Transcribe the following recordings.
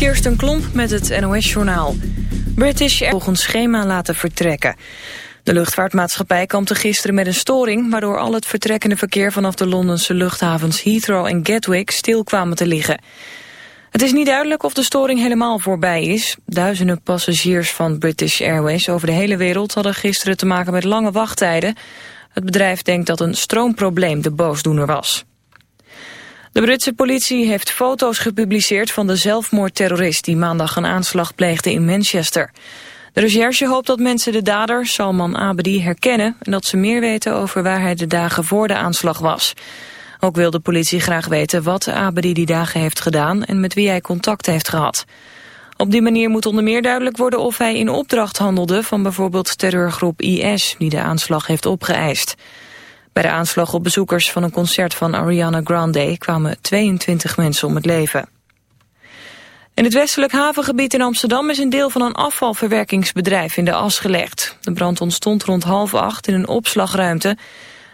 Kirsten Klomp met het NOS-journaal. British Air volgens schema laten vertrekken. De luchtvaartmaatschappij kampte gisteren met een storing... waardoor al het vertrekkende verkeer vanaf de Londense luchthavens Heathrow en Gatwick stil kwamen te liggen. Het is niet duidelijk of de storing helemaal voorbij is. Duizenden passagiers van British Airways over de hele wereld... hadden gisteren te maken met lange wachttijden. Het bedrijf denkt dat een stroomprobleem de boosdoener was. De Britse politie heeft foto's gepubliceerd van de zelfmoordterrorist... die maandag een aanslag pleegde in Manchester. De recherche hoopt dat mensen de dader, Salman Abedi, herkennen... en dat ze meer weten over waar hij de dagen voor de aanslag was. Ook wil de politie graag weten wat Abedi die dagen heeft gedaan... en met wie hij contact heeft gehad. Op die manier moet onder meer duidelijk worden of hij in opdracht handelde... van bijvoorbeeld terreurgroep IS, die de aanslag heeft opgeëist. Bij de aanslag op bezoekers van een concert van Ariana Grande kwamen 22 mensen om het leven. In het westelijk havengebied in Amsterdam is een deel van een afvalverwerkingsbedrijf in de as gelegd. De brand ontstond rond half acht in een opslagruimte.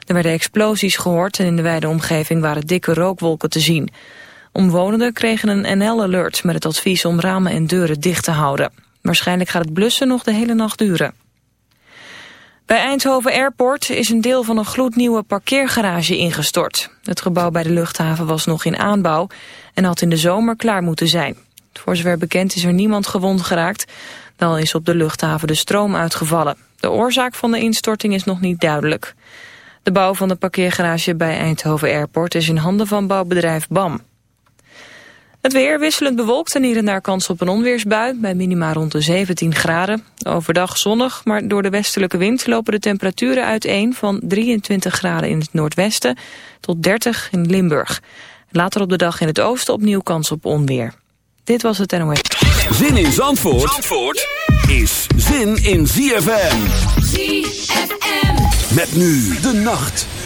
Er werden explosies gehoord en in de wijde omgeving waren dikke rookwolken te zien. Omwonenden kregen een NL-alert met het advies om ramen en deuren dicht te houden. Waarschijnlijk gaat het blussen nog de hele nacht duren. Bij Eindhoven Airport is een deel van een gloednieuwe parkeergarage ingestort. Het gebouw bij de luchthaven was nog in aanbouw en had in de zomer klaar moeten zijn. Voor zover bekend is er niemand gewond geraakt. Wel is op de luchthaven de stroom uitgevallen. De oorzaak van de instorting is nog niet duidelijk. De bouw van de parkeergarage bij Eindhoven Airport is in handen van bouwbedrijf BAM. Het weer wisselend bewolkt en hier en daar kans op een onweersbui... bij minima rond de 17 graden. Overdag zonnig, maar door de westelijke wind lopen de temperaturen uiteen... van 23 graden in het noordwesten tot 30 in Limburg. Later op de dag in het oosten opnieuw kans op onweer. Dit was het NOS. Zin in Zandvoort, Zandvoort is zin in ZFM. ZFM. Met nu de nacht.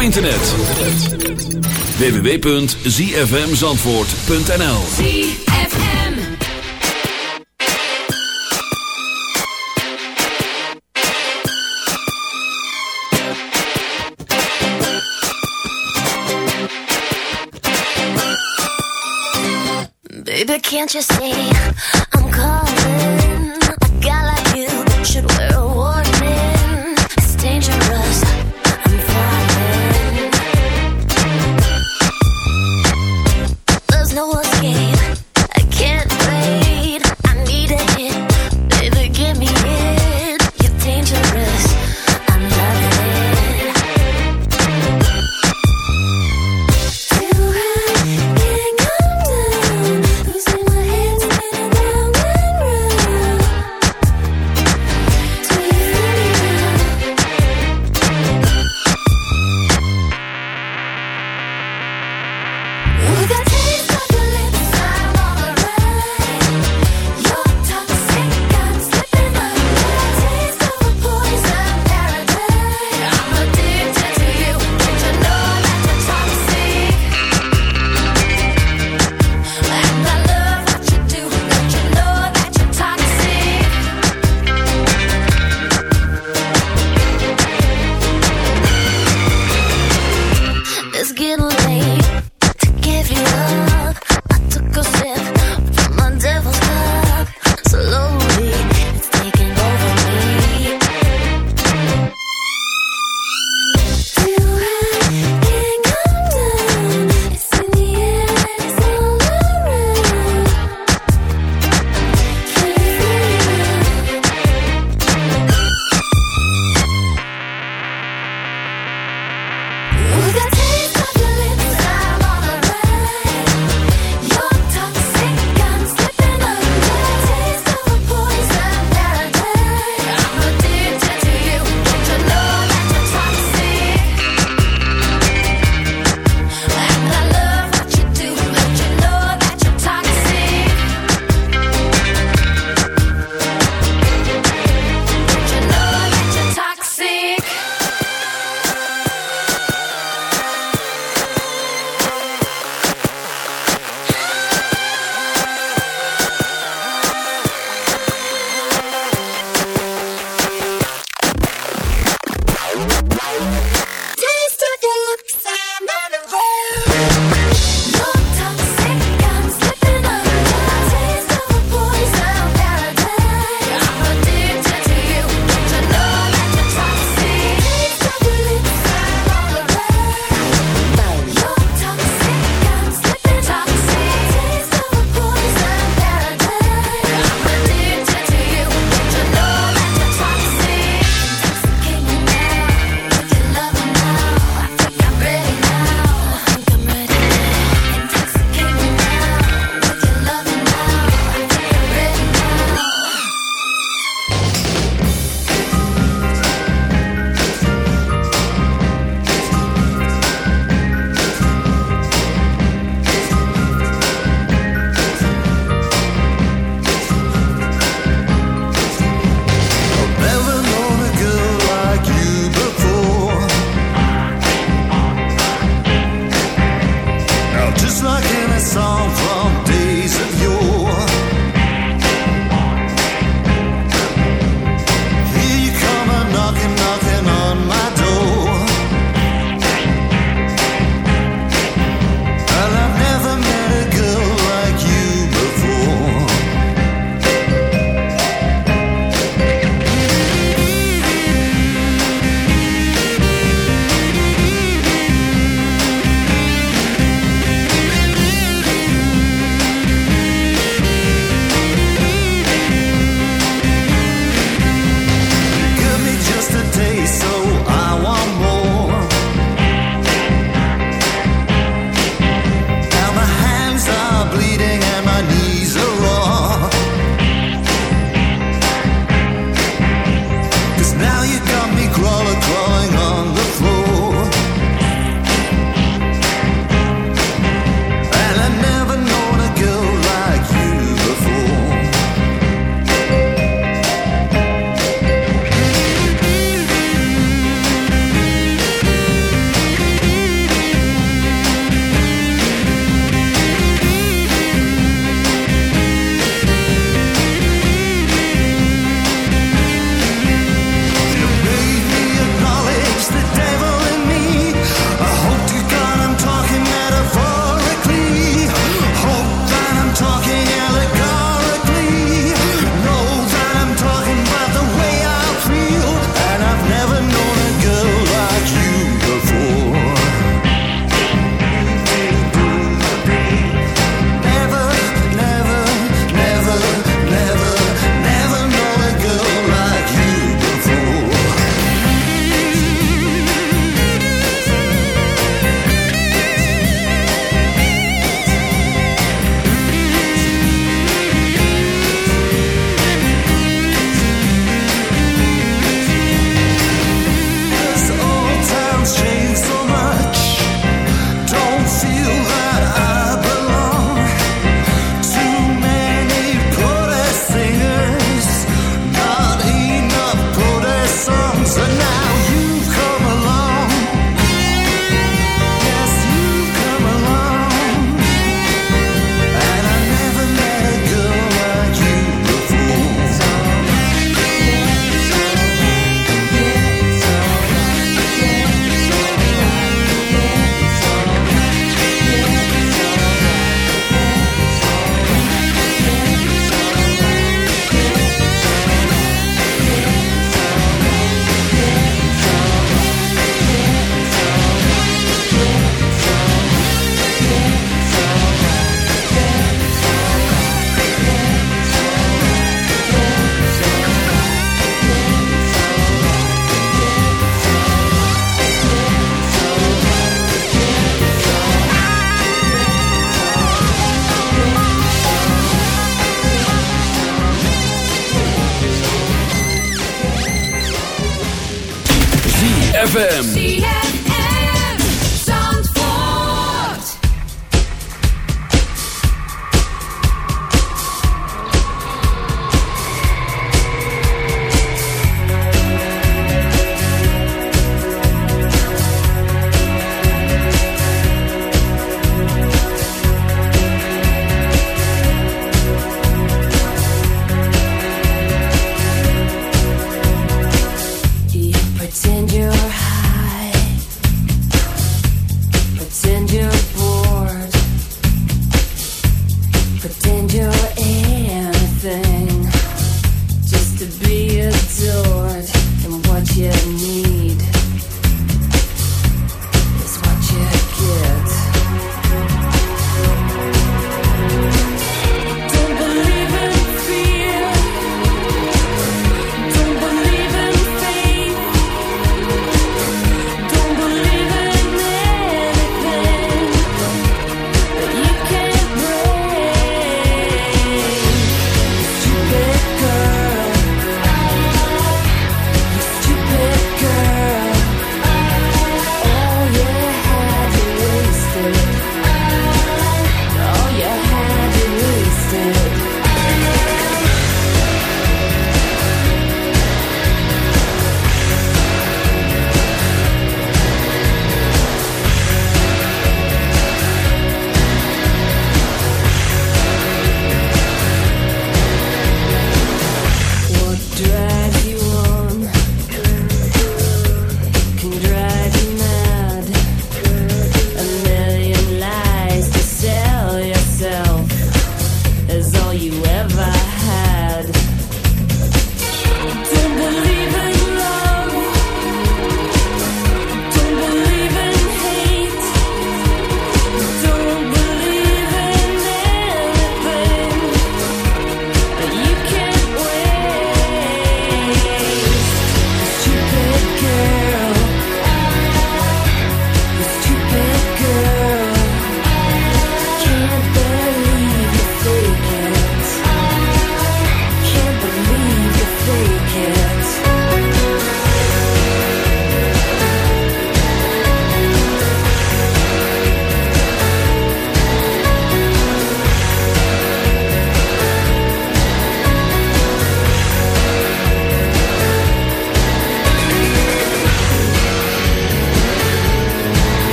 Internet. www.zfmzandvoort.nl ZFM. Baby, can't you see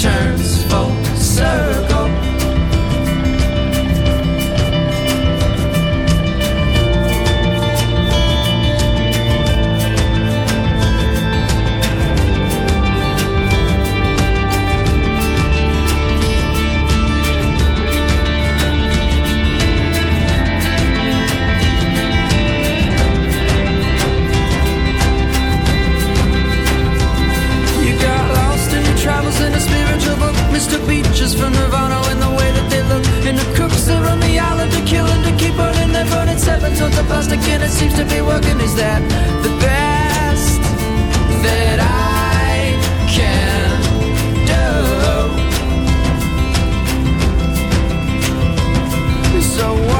turns full circle. Beaches from Nirvana in the way that they look. And the cooks that run the island to kill and to keep burning. They're burning seven tons of plastic and it seems to be working. Is that the best that I can do? So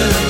bezeten.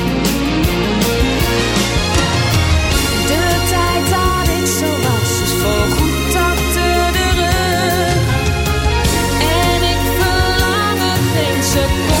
er geen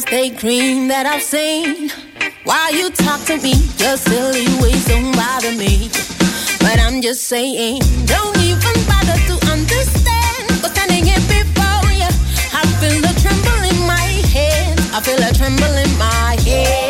lights, they green that I've seen. Why you talk to me? Your silly ways don't bother me. But I'm just saying, don't even bother to understand. But standing here before you, I feel a tremble in my head. I feel a tremble in my head.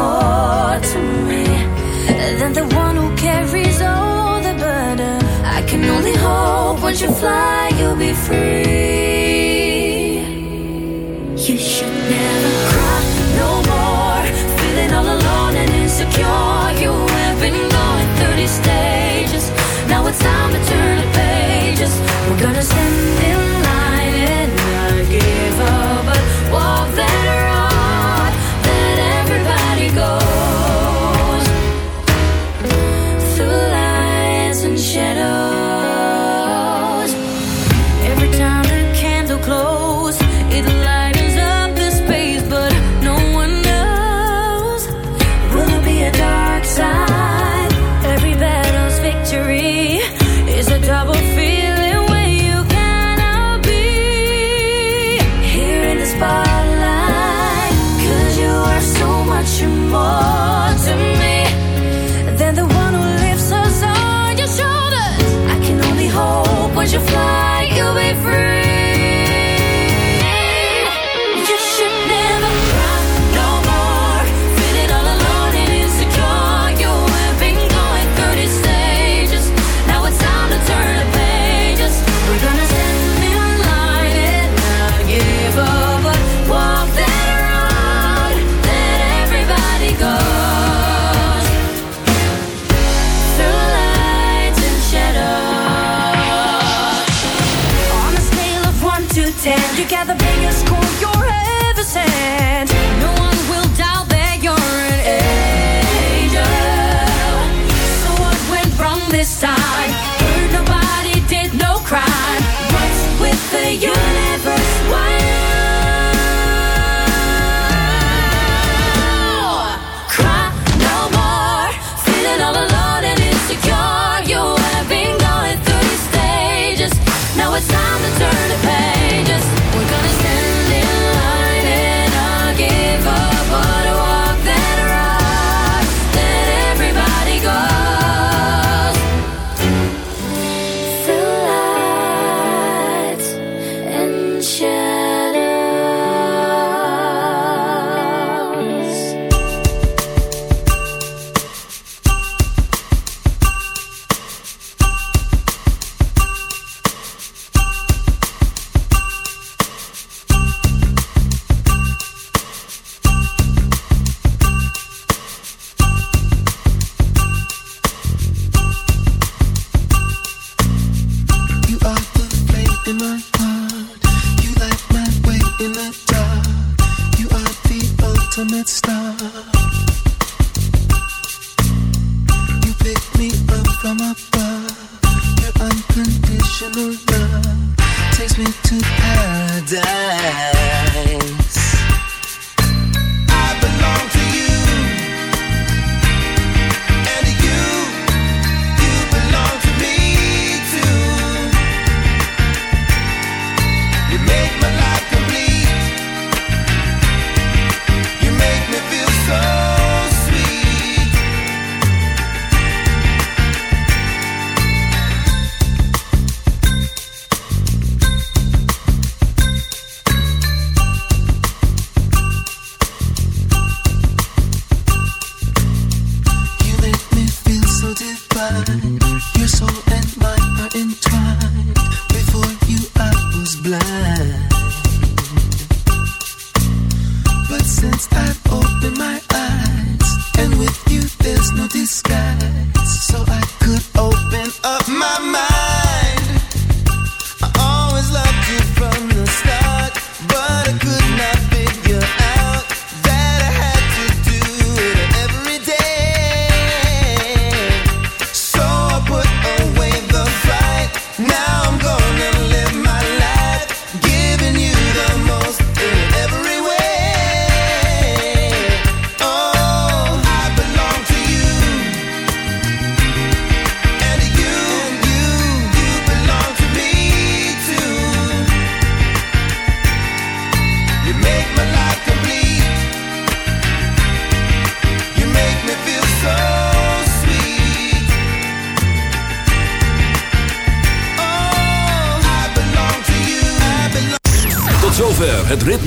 more to me than the one who carries all the burden. I can only hope once you fly, you'll be free. You should never cry no more, feeling all alone and insecure.